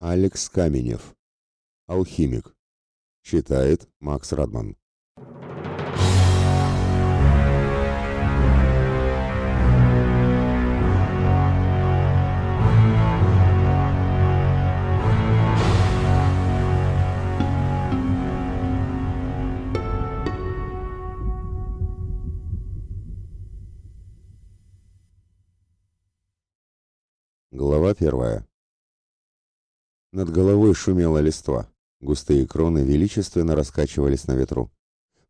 Алекс Каменев. Алхимик. Читает Макс Радман. Глава первая. Над головой шумела листва. Густые кроны величественно раскачивались на ветру.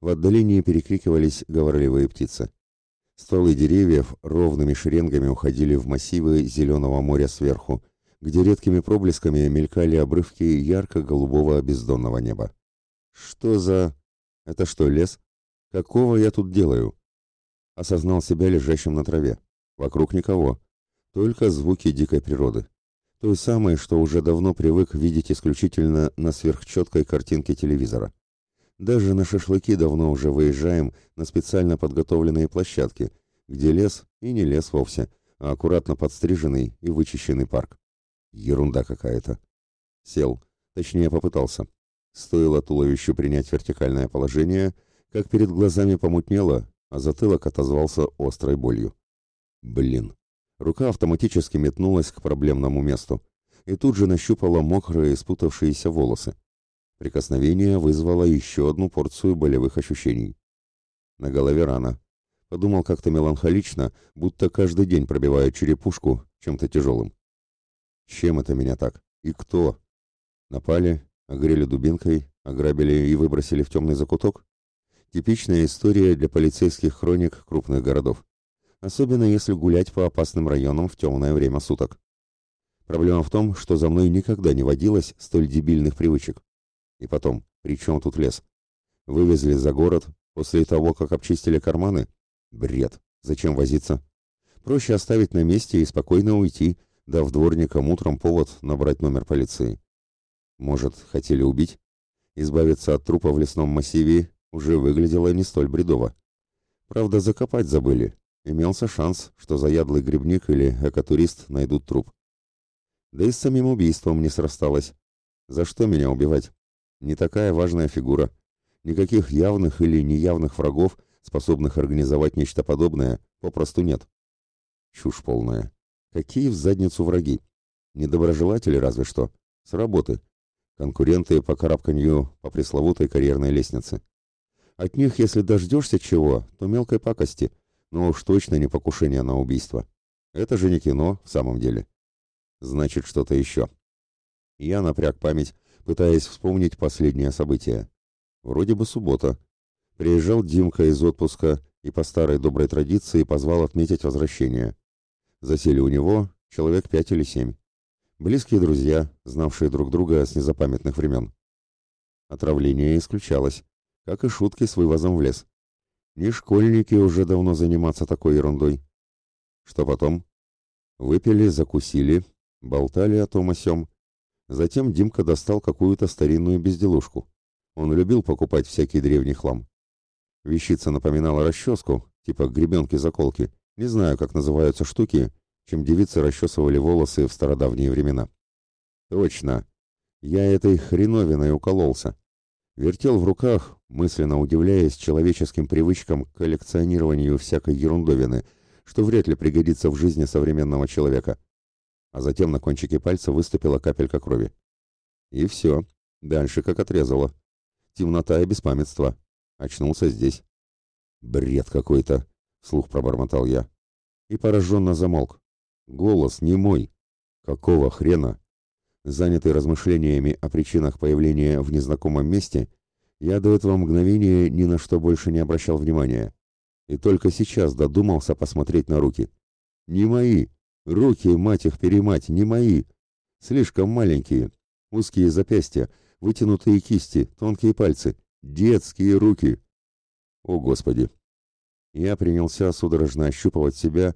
В отдалении перекрикивались говорливые птицы. Стволы деревьев ровными шеренгами уходили в массивы зеленого моря сверху, где редкими проблесками мелькали обрывки ярко-голубого бездонного неба. Что за... Это что, лес? Какого я тут делаю? Осознал себя лежащим на траве. Вокруг никого. Только звуки дикой природы той самой, что уже давно привык видеть исключительно на сверхчеткой картинке телевизора. Даже на шашлыки давно уже выезжаем на специально подготовленные площадки, где лес и не лес вовсе, а аккуратно подстриженный и вычищенный парк. Ерунда какая-то. Сел, точнее попытался. Стоило туловищу принять вертикальное положение, как перед глазами помутнело, а затылок отозвался острой болью. Блин, Рука автоматически метнулась к проблемному месту и тут же нащупала мокрые спутавшиеся волосы. Прикосновение вызвало еще одну порцию болевых ощущений. На голове рана. Подумал как-то меланхолично, будто каждый день пробивают черепушку чем-то тяжелым. Чем это меня так? И кто? Напали, огрели дубинкой, ограбили и выбросили в темный закуток? Типичная история для полицейских хроник крупных городов особенно если гулять по опасным районам в темное время суток. Проблема в том, что за мной никогда не водилось столь дебильных привычек. И потом, при чем тут лес? Вывезли за город после того, как обчистили карманы? Бред. Зачем возиться? Проще оставить на месте и спокойно уйти, дав дворникам утром повод набрать номер полиции. Может, хотели убить? Избавиться от трупа в лесном массиве уже выглядело не столь бредово. Правда, закопать забыли, имелся шанс, что заядлый грибник или экотурист найдут труп. Да и с самим убийством не срасталось. За что меня убивать? Не такая важная фигура. Никаких явных или неявных врагов, способных организовать нечто подобное, попросту нет. Чушь полная. Какие в задницу враги? Недоброжелатели разве что. С работы. Конкуренты по карабканью по пресловутой карьерной лестнице. От них, если дождешься чего, то мелкой пакости – но уж точно не покушение на убийство. Это же не кино в самом деле. Значит, что-то еще. Я напряг память, пытаясь вспомнить последнее событие. Вроде бы суббота. Приезжал Димка из отпуска и по старой доброй традиции позвал отметить возвращение. Засели у него человек пять или семь. Близкие друзья, знавшие друг друга с незапамятных времен. Отравление исключалось, как и шутки с вывозом в лес. Не школьники уже давно заниматься такой ерундой. Что потом? Выпили, закусили, болтали о том о сём. Затем Димка достал какую-то старинную безделушку. Он любил покупать всякий древний хлам. Вещица напоминала расческу, типа гребенки-заколки. Не знаю, как называются штуки, чем девицы расчесывали волосы в стародавние времена. Точно. Я этой хреновиной укололся. Вертел в руках, мысленно удивляясь человеческим привычкам к коллекционированию всякой ерундовины, что вряд ли пригодится в жизни современного человека. А затем на кончике пальца выступила капелька крови. И все. Дальше как отрезало. Темнота и беспамятство. Очнулся здесь. «Бред какой-то!» — слух пробормотал я. И пораженно замолк. Голос не мой. Какого хрена? Занятый размышлениями о причинах появления в незнакомом месте, я до этого мгновения ни на что больше не обращал внимания. И только сейчас додумался посмотреть на руки. Не мои. Руки, мать их, перемать, не мои. Слишком маленькие. Узкие запястья, вытянутые кисти, тонкие пальцы. Детские руки. О, Господи! Я принялся судорожно ощупывать себя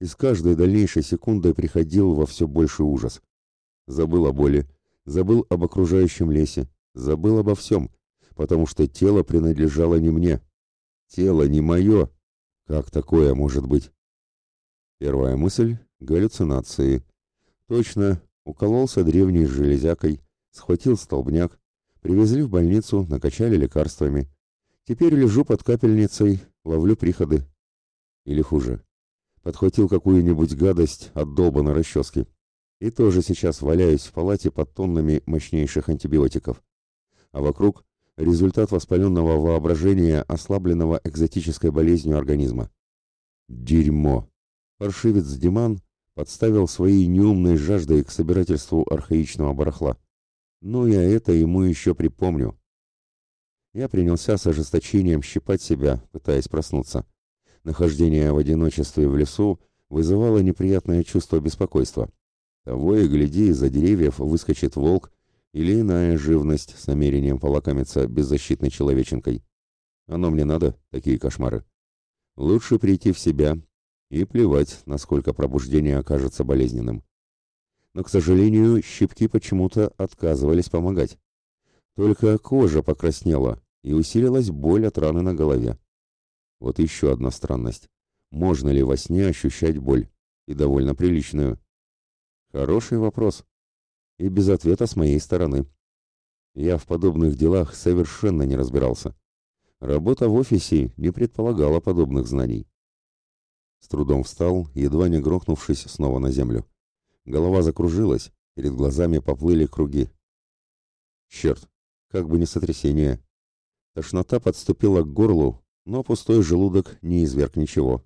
и с каждой дальнейшей секундой приходил во все больший ужас. Забыл о боли, забыл об окружающем лесе, забыл обо всем, потому что тело принадлежало не мне. Тело не мое. Как такое может быть? Первая мысль — галлюцинации. Точно, Укололся древней железякой, схватил столбняк, привезли в больницу, накачали лекарствами. Теперь лежу под капельницей, ловлю приходы. Или хуже. Подхватил какую-нибудь гадость от долба на расческе. И тоже сейчас валяюсь в палате под тоннами мощнейших антибиотиков. А вокруг результат воспаленного воображения, ослабленного экзотической болезнью организма. Дерьмо! Паршивец Диман подставил своей неумной жаждой к собирательству архаичного барахла. Ну, я это ему еще припомню. Я принялся с ожесточением щипать себя, пытаясь проснуться. Нахождение в одиночестве в лесу вызывало неприятное чувство беспокойства. Того и гляди, из-за деревьев выскочит волк или иная живность с намерением полакомиться беззащитной человеченкой. Оно мне надо, такие кошмары. Лучше прийти в себя и плевать, насколько пробуждение окажется болезненным. Но, к сожалению, щипки почему-то отказывались помогать. Только кожа покраснела, и усилилась боль от раны на голове. Вот еще одна странность. Можно ли во сне ощущать боль? И довольно приличную. Хороший вопрос. И без ответа с моей стороны. Я в подобных делах совершенно не разбирался. Работа в офисе не предполагала подобных знаний. С трудом встал, едва не грохнувшись снова на землю. Голова закружилась, перед глазами поплыли круги. Черт, как бы не сотрясение. Тошнота подступила к горлу, но пустой желудок не изверг ничего.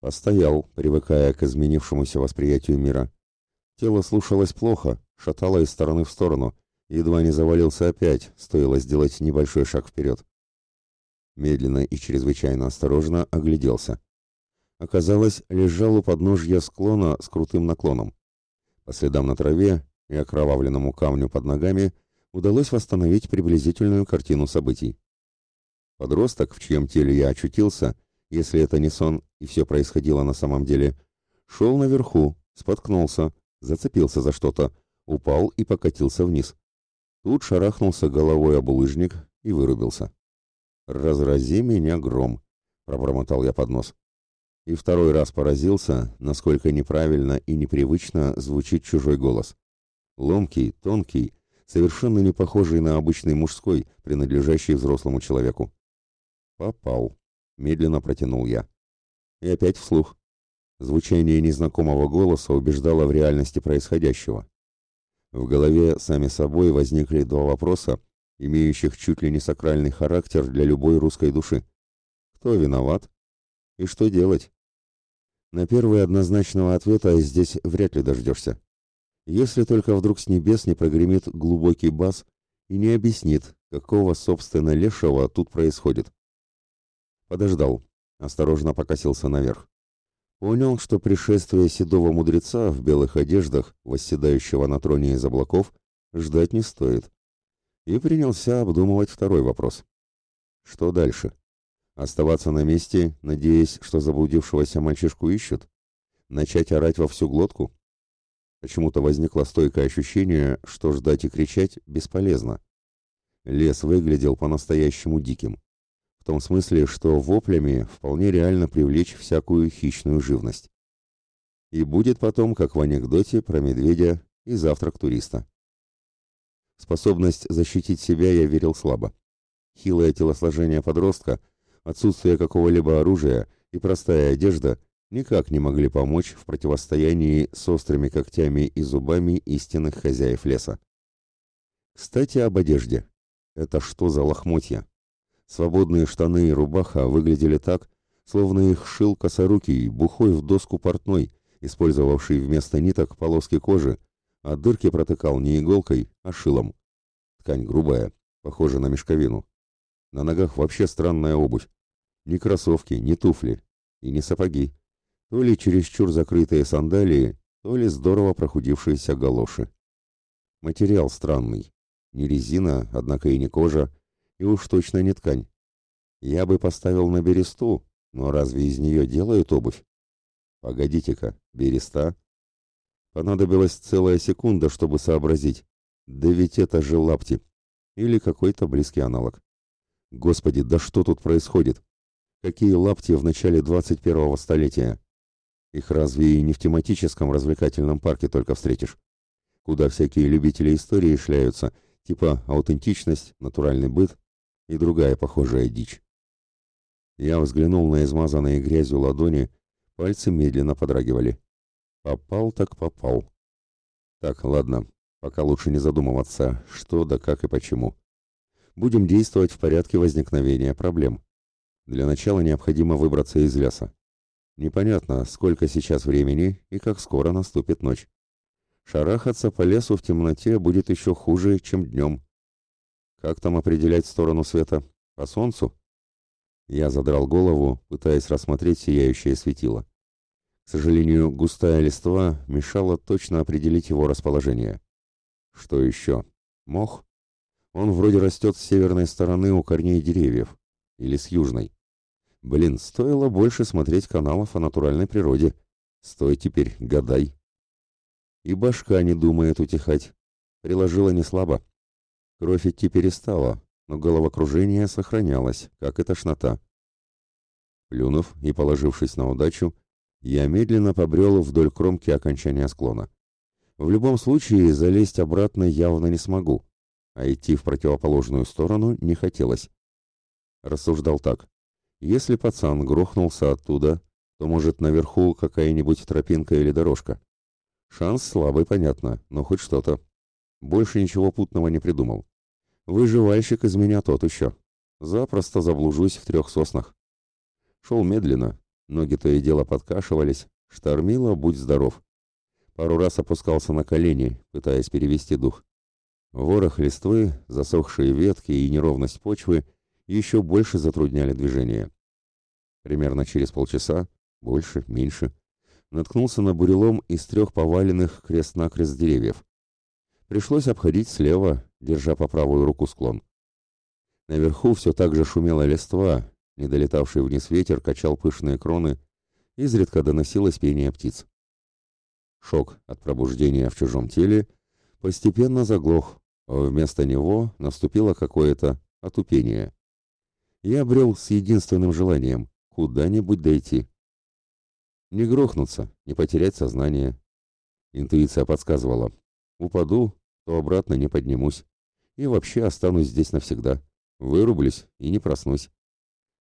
Постоял, привыкая к изменившемуся восприятию мира. Тело слушалось плохо, шатало из стороны в сторону, едва не завалился опять, стоило сделать небольшой шаг вперед. Медленно и чрезвычайно осторожно огляделся. Оказалось, лежал у подножья склона с крутым наклоном. По следам на траве и окровавленному камню под ногами удалось восстановить приблизительную картину событий. Подросток, в чьем теле я очутился, если это не сон и все происходило на самом деле, шел наверху, споткнулся, зацепился за что-то, упал и покатился вниз. Тут шарахнулся головой об улыжник и вырубился. «Разрази меня гром», — пробормотал я под нос. И второй раз поразился, насколько неправильно и непривычно звучит чужой голос. Ломкий, тонкий, совершенно не похожий на обычный мужской, принадлежащий взрослому человеку. «Попал», — медленно протянул я. И опять вслух. Звучание незнакомого голоса убеждало в реальности происходящего. В голове сами собой возникли два вопроса, имеющих чуть ли не сакральный характер для любой русской души. Кто виноват? И что делать? На первый однозначного ответа здесь вряд ли дождешься. Если только вдруг с небес не прогремит глубокий бас и не объяснит, какого, собственно, лешего тут происходит. Подождал, осторожно покосился наверх. Понял, что пришествие седого мудреца в белых одеждах, восседающего на троне из облаков, ждать не стоит. И принялся обдумывать второй вопрос. Что дальше? Оставаться на месте, надеясь, что заблудившегося мальчишку ищут? Начать орать во всю глотку? Почему-то возникло стойкое ощущение, что ждать и кричать бесполезно. Лес выглядел по-настоящему диким. В том смысле, что воплями вполне реально привлечь всякую хищную живность. И будет потом, как в анекдоте про медведя и завтрак туриста. Способность защитить себя я верил слабо. Хилое телосложение подростка, отсутствие какого-либо оружия и простая одежда – никак не могли помочь в противостоянии с острыми когтями и зубами истинных хозяев леса. Кстати, об одежде. Это что за лохмотья? Свободные штаны и рубаха выглядели так, словно их шил косорукий, бухой в доску портной, использовавший вместо ниток полоски кожи, а дырки протыкал не иголкой, а шилом. Ткань грубая, похожа на мешковину. На ногах вообще странная обувь. Ни кроссовки, ни туфли и ни сапоги то ли чересчур закрытые сандалии, то ли здорово прохудившиеся галоши. Материал странный. Не резина, однако и не кожа, и уж точно не ткань. Я бы поставил на бересту, но разве из нее делают обувь? Погодите-ка, береста? Понадобилась целая секунда, чтобы сообразить. Да ведь это же лапти. Или какой-то близкий аналог. Господи, да что тут происходит? Какие лапти в начале 21-го столетия? Их разве и не в тематическом развлекательном парке только встретишь? Куда всякие любители истории шляются, типа аутентичность, натуральный быт и другая похожая дичь. Я взглянул на измазанные грязью ладони, пальцы медленно подрагивали. Попал так попал. Так, ладно, пока лучше не задумываться, что да как и почему. Будем действовать в порядке возникновения проблем. Для начала необходимо выбраться из леса. Непонятно, сколько сейчас времени и как скоро наступит ночь. Шарахаться по лесу в темноте будет еще хуже, чем днем. Как там определять сторону света? По солнцу? Я задрал голову, пытаясь рассмотреть сияющее светило. К сожалению, густая листва мешала точно определить его расположение. Что еще? Мох? Он вроде растет с северной стороны у корней деревьев. Или с южной. Блин, стоило больше смотреть каналов о натуральной природе. Стой теперь, гадай. И башка не думает утихать. Приложила не слабо. Кровь идти перестала, но головокружение сохранялось, как и тошнота. Плюнув и положившись на удачу, я медленно побрел вдоль кромки окончания склона. В любом случае, залезть обратно явно не смогу, а идти в противоположную сторону не хотелось. Рассуждал так. Если пацан грохнулся оттуда, то, может, наверху какая-нибудь тропинка или дорожка. Шанс слабый, понятно, но хоть что-то. Больше ничего путного не придумал. Выживальщик из меня тот еще. Запросто заблужусь в трех соснах. Шел медленно, ноги то и дело подкашивались, штормило, будь здоров. Пару раз опускался на колени, пытаясь перевести дух. Ворох листвы, засохшие ветки и неровность почвы еще больше затрудняли движение. Примерно через полчаса, больше, меньше, наткнулся на бурелом из трех поваленных крест-накрест деревьев. Пришлось обходить слева, держа по правую руку склон. Наверху все так же шумела листва, недолетавший вниз ветер качал пышные кроны, изредка доносилось пение птиц. Шок от пробуждения в чужом теле постепенно заглох, а вместо него наступило какое-то отупение я обрел с единственным желанием – куда-нибудь дойти. Не грохнуться, не потерять сознание. Интуиция подсказывала. Упаду, то обратно не поднимусь. И вообще останусь здесь навсегда. Вырублюсь и не проснусь.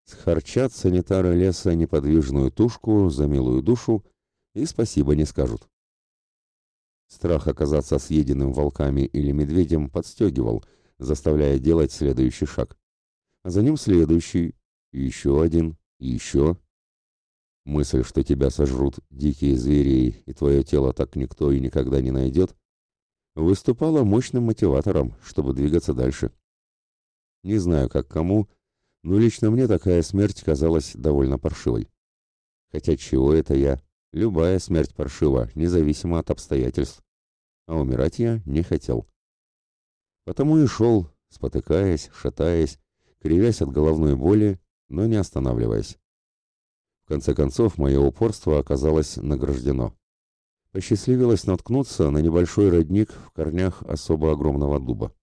Схарчат санитары леса неподвижную тушку за милую душу и спасибо не скажут. Страх оказаться съеденным волками или медведем подстегивал, заставляя делать следующий шаг а за ним следующий, еще один, еще. Мысль, что тебя сожрут дикие звери, и твое тело так никто и никогда не найдет, выступала мощным мотиватором, чтобы двигаться дальше. Не знаю, как кому, но лично мне такая смерть казалась довольно паршивой. Хотя чего это я? Любая смерть паршива, независимо от обстоятельств. А умирать я не хотел. Потому и шел, спотыкаясь, шатаясь, кривясь от головной боли, но не останавливаясь. В конце концов, мое упорство оказалось награждено. Посчастливилось наткнуться на небольшой родник в корнях особо огромного дуба.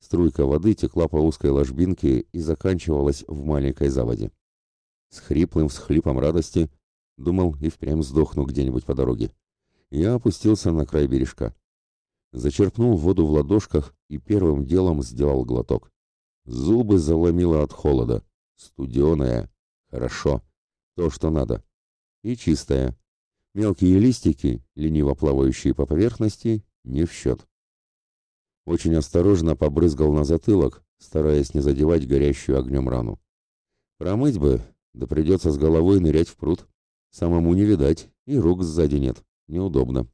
Струйка воды текла по узкой ложбинке и заканчивалась в маленькой заводе. С хриплым всхлипом радости думал и впрямь сдохну где-нибудь по дороге. Я опустился на край бережка. Зачерпнул воду в ладошках и первым делом сделал глоток. Зубы заломило от холода. Студеная. Хорошо. То, что надо. И чистая. Мелкие листики, лениво плавающие по поверхности, не в счет. Очень осторожно побрызгал на затылок, стараясь не задевать горящую огнем рану. Промыть бы, да придется с головой нырять в пруд. Самому не видать, и рук сзади нет. Неудобно.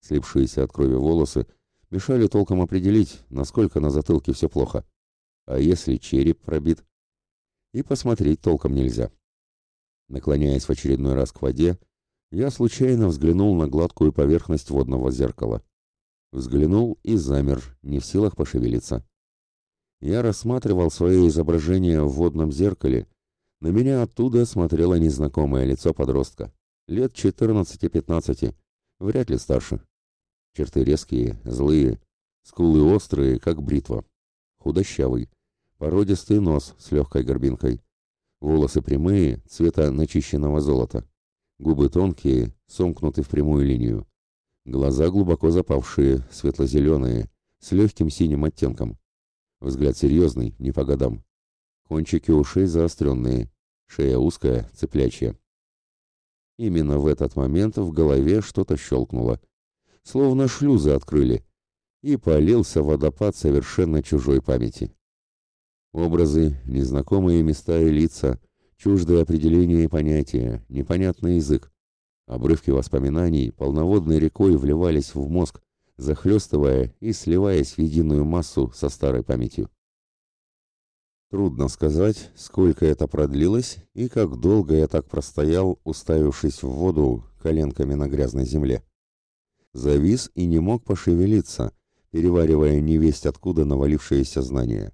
Слипшиеся от крови волосы мешали толком определить, насколько на затылке все плохо. А если череп пробит? И посмотреть толком нельзя. Наклоняясь в очередной раз к воде, я случайно взглянул на гладкую поверхность водного зеркала. Взглянул и замер, не в силах пошевелиться. Я рассматривал свое изображение в водном зеркале. На меня оттуда смотрело незнакомое лицо подростка. Лет 14-15, вряд ли старше. Черты резкие, злые, скулы острые, как бритва. Худощавый, породистый нос с легкой горбинкой, волосы прямые, цвета начищенного золота, Губы тонкие, сомкнуты в прямую линию. Глаза глубоко запавшие, светло-зеленые, с легким синим оттенком. Взгляд серьезный, не по годам. Кончики ушей заостренные, шея узкая, цеплячья. Именно в этот момент в голове что-то щелкнуло. Словно шлюзы открыли. И полился водопад совершенно чужой памяти. Образы, незнакомые места и лица, чуждые определения и понятия, непонятный язык. Обрывки воспоминаний полноводной рекой вливались в мозг, захлестывая и сливаясь в единую массу со старой памятью. Трудно сказать, сколько это продлилось и как долго я так простоял, уставившись в воду коленками на грязной земле. Завис и не мог пошевелиться, переваривая невесть откуда навалившиеся знания.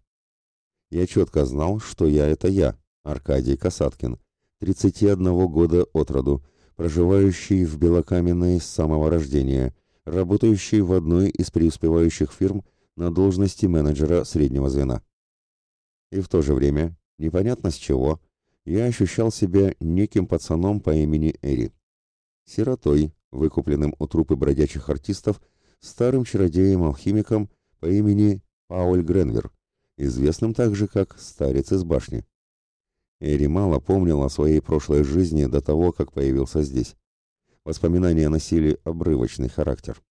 Я четко знал, что я — это я, Аркадий Касаткин, 31 года от роду, проживающий в Белокаменной с самого рождения, работающий в одной из преуспевающих фирм на должности менеджера среднего звена. И в то же время, непонятно с чего, я ощущал себя неким пацаном по имени Эри. Сиротой, выкупленным у трупы бродячих артистов, старым чародеем-алхимиком по имени Пауль Гренвер, известным также как «Старец из башни». Эри мало помнил о своей прошлой жизни до того, как появился здесь. Воспоминания носили обрывочный характер.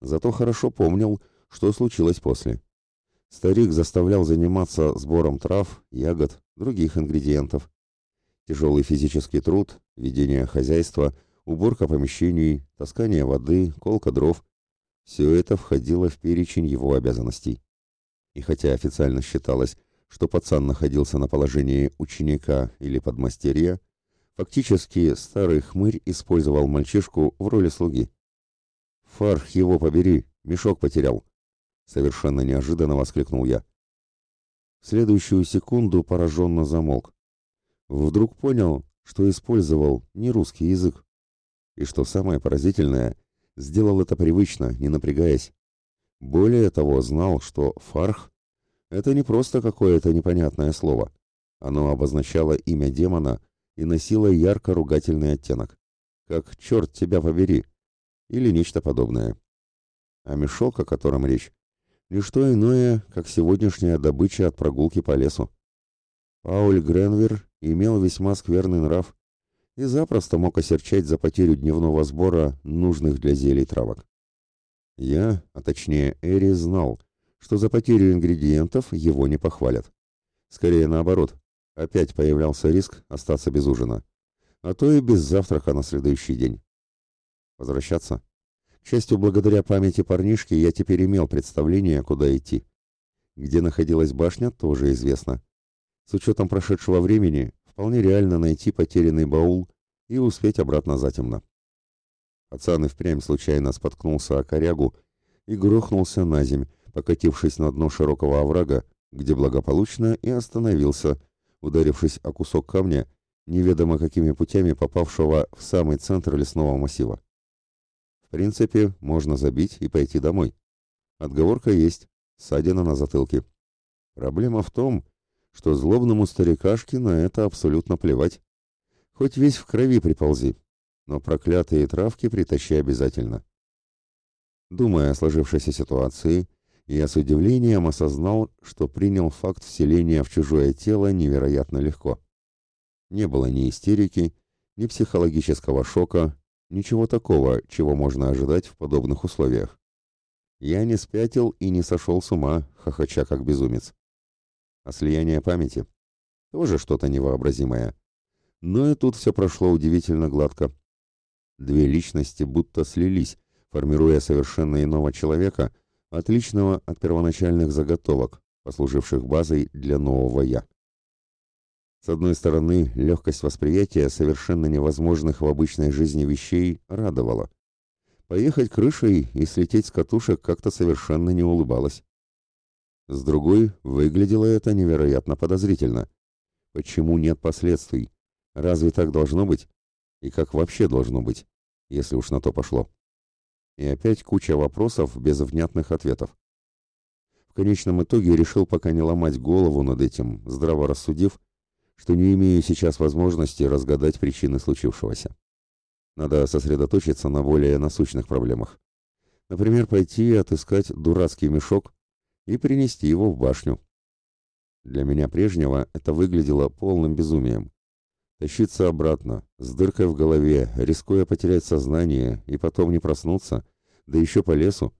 Зато хорошо помнил, что случилось после. Старик заставлял заниматься сбором трав, ягод, других ингредиентов. Тяжелый физический труд, ведение хозяйства, уборка помещений, таскание воды, колка дров – все это входило в перечень его обязанностей. И хотя официально считалось, что пацан находился на положении ученика или подмастерья, фактически старый хмырь использовал мальчишку в роли слуги. «Фарх его побери, мешок потерял», Совершенно неожиданно воскликнул я. В следующую секунду пораженно замолк. Вдруг понял, что использовал не русский язык. И что самое поразительное, сделал это привычно, не напрягаясь. Более того, знал, что «фарх» — это не просто какое-то непонятное слово. Оно обозначало имя демона и носило ярко-ругательный оттенок. Как «черт тебя побери» или нечто подобное. А мешок, о котором речь, не что иное, как сегодняшняя добыча от прогулки по лесу. Пауль Гренвер имел весьма скверный нрав и запросто мог осерчать за потерю дневного сбора нужных для зелий травок. Я, а точнее Эри, знал, что за потерю ингредиентов его не похвалят. Скорее наоборот, опять появлялся риск остаться без ужина, а то и без завтрака на следующий день. Возвращаться? К счастью, благодаря памяти парнишки я теперь имел представление, куда идти. Где находилась башня, тоже известно. С учетом прошедшего времени, вполне реально найти потерянный баул и успеть обратно затемно. Пацан и впрямь случайно споткнулся о корягу и грохнулся на земь, покатившись на дно широкого оврага, где благополучно и остановился, ударившись о кусок камня, неведомо какими путями попавшего в самый центр лесного массива принципе, можно забить и пойти домой. Отговорка есть, ссадина на затылке. Проблема в том, что злобному старикашке на это абсолютно плевать. Хоть весь в крови приползи, но проклятые травки притащи обязательно. Думая о сложившейся ситуации, я с удивлением осознал, что принял факт вселения в чужое тело невероятно легко. Не было ни истерики, ни психологического шока, Ничего такого, чего можно ожидать в подобных условиях. Я не спятил и не сошел с ума, хохоча как безумец. А слияние памяти? Тоже что-то невообразимое. Но и тут все прошло удивительно гладко. Две личности будто слились, формируя совершенно иного человека, отличного от первоначальных заготовок, послуживших базой для нового «я». С одной стороны, легкость восприятия совершенно невозможных в обычной жизни вещей радовала. Поехать крышей и слететь с катушек как-то совершенно не улыбалось. С другой, выглядело это невероятно подозрительно. Почему нет последствий? Разве так должно быть? И как вообще должно быть, если уж на то пошло? И опять куча вопросов без внятных ответов. В конечном итоге решил пока не ломать голову над этим, здраво рассудив, что не имею сейчас возможности разгадать причины случившегося. Надо сосредоточиться на более насущных проблемах. Например, пойти и отыскать дурацкий мешок и принести его в башню. Для меня прежнего это выглядело полным безумием. Тащиться обратно, с дыркой в голове, рискуя потерять сознание и потом не проснуться, да еще по лесу.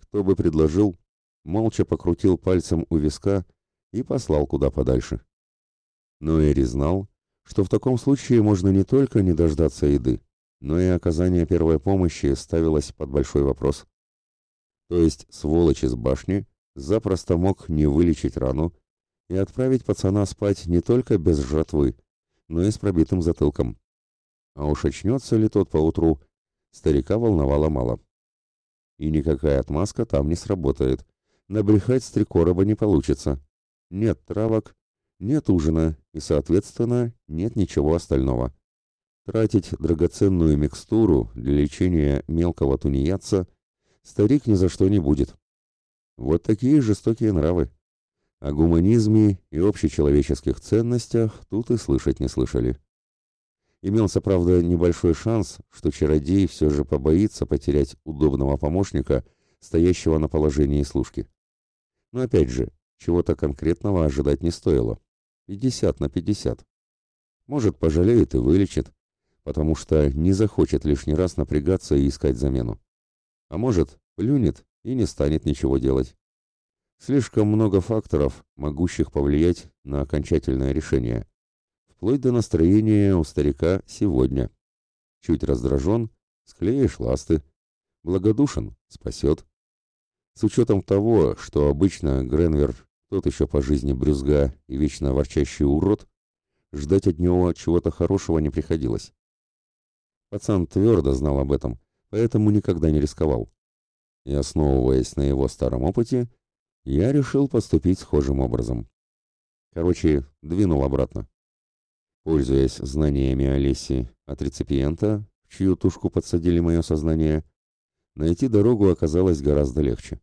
Кто бы предложил, молча покрутил пальцем у виска и послал куда подальше. Но Эри знал, что в таком случае можно не только не дождаться еды, но и оказание первой помощи ставилось под большой вопрос. То есть сволочь из башни запросто мог не вылечить рану и отправить пацана спать не только без жратвы, но и с пробитым затылком. А уж очнется ли тот поутру, старика волновало мало. И никакая отмазка там не сработает. Набрехать с три не получится. Нет травок, нет ужина и, соответственно, нет ничего остального. Тратить драгоценную микстуру для лечения мелкого тунеядца старик ни за что не будет. Вот такие жестокие нравы. О гуманизме и общечеловеческих ценностях тут и слышать не слышали. Имелся, правда, небольшой шанс, что чародей все же побоится потерять удобного помощника, стоящего на положении служки. Но опять же, чего-то конкретного ожидать не стоило. 50 на 50. Может, пожалеет и вылечит, потому что не захочет лишний раз напрягаться и искать замену. А может, плюнет и не станет ничего делать. Слишком много факторов, могущих повлиять на окончательное решение. Вплоть до настроения у старика сегодня. Чуть раздражен, склеишь ласты. Благодушен, спасет. С учетом того, что обычно Гренвер тот еще по жизни брюзга и вечно ворчащий урод, ждать от него чего-то хорошего не приходилось. Пацан твердо знал об этом, поэтому никогда не рисковал. И основываясь на его старом опыте, я решил поступить схожим образом. Короче, двинул обратно. Пользуясь знаниями Олеси от реципиента, в чью тушку подсадили мое сознание, найти дорогу оказалось гораздо легче.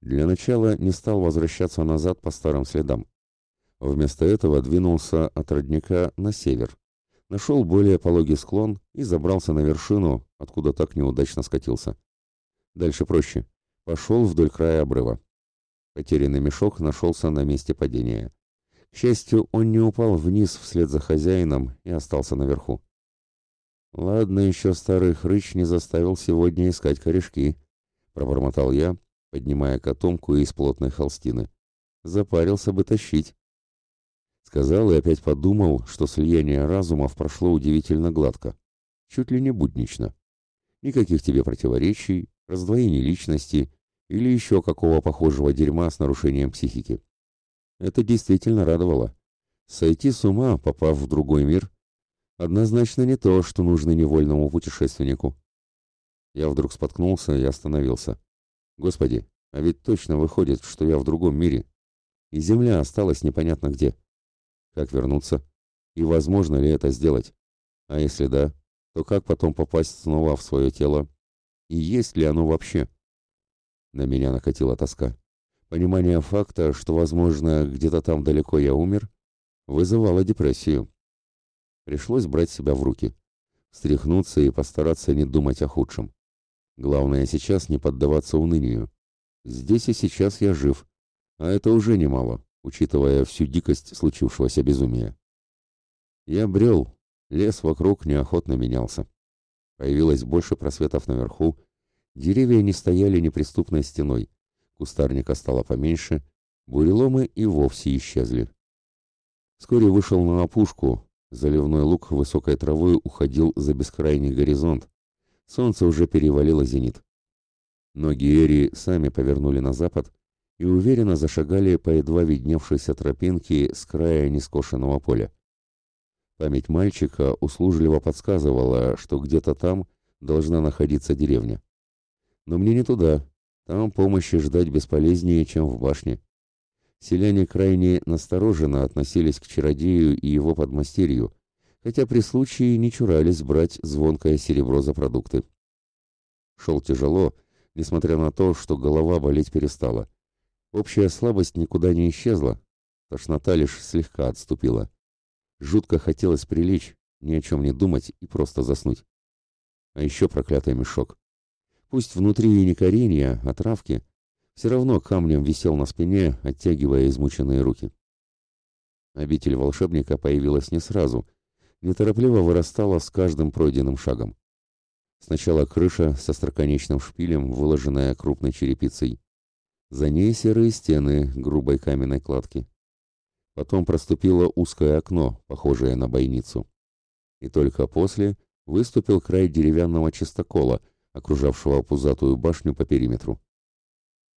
Для начала не стал возвращаться назад по старым следам. Вместо этого двинулся от родника на север, нашел более пологий склон и забрался на вершину, откуда так неудачно скатился. Дальше проще. Пошел вдоль края обрыва. Потерянный мешок нашелся на месте падения. К счастью, он не упал вниз вслед за хозяином и остался наверху. «Ладно, еще старый хрыч не заставил сегодня искать корешки», — пробормотал я, поднимая котомку из плотной холстины. «Запарился бы тащить». Сказал и опять подумал, что слияние разумов прошло удивительно гладко, чуть ли не буднично. Никаких тебе противоречий, раздвоений личности или еще какого похожего дерьма с нарушением психики. Это действительно радовало. Сойти с ума, попав в другой мир, однозначно не то, что нужно невольному путешественнику. Я вдруг споткнулся и остановился. Господи, а ведь точно выходит, что я в другом мире, и земля осталась непонятно где. Как вернуться? И возможно ли это сделать? А если да, то как потом попасть снова в свое тело? И есть ли оно вообще? На меня накатила тоска. Понимание факта, что, возможно, где-то там далеко я умер, вызывало депрессию. Пришлось брать себя в руки, встряхнуться и постараться не думать о худшем. Главное сейчас не поддаваться унынию. Здесь и сейчас я жив, а это уже немало учитывая всю дикость случившегося безумия. Я брел, лес вокруг неохотно менялся. Появилось больше просветов наверху, деревья не стояли неприступной стеной, кустарника стало поменьше, буреломы и вовсе исчезли. Вскоре вышел на опушку, заливной луг высокой травой уходил за бескрайний горизонт, солнце уже перевалило зенит. Ноги Эри сами повернули на запад, и уверенно зашагали по едва видневшейся тропинке с края нескошенного поля. Память мальчика услужливо подсказывала, что где-то там должна находиться деревня. Но мне не туда, там помощи ждать бесполезнее, чем в башне. Селяне крайне настороженно относились к чародею и его подмастерью, хотя при случае не чурались брать звонкое серебро за продукты. Шел тяжело, несмотря на то, что голова болеть перестала. Общая слабость никуда не исчезла, тошнота лишь слегка отступила. Жутко хотелось прилечь, ни о чем не думать и просто заснуть. А еще проклятый мешок. Пусть внутри и не коренья, а травки, все равно камнем висел на спине, оттягивая измученные руки. Обитель волшебника появилась не сразу, неторопливо вырастала с каждым пройденным шагом. Сначала крыша со строконечным шпилем, выложенная крупной черепицей. За ней серые стены грубой каменной кладки. Потом проступило узкое окно, похожее на бойницу. И только после выступил край деревянного чистокола, окружавшего пузатую башню по периметру.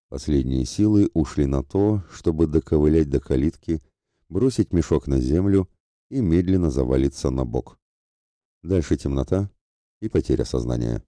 Последние силы ушли на то, чтобы доковылять до калитки, бросить мешок на землю и медленно завалиться на бок. Дальше темнота и потеря сознания.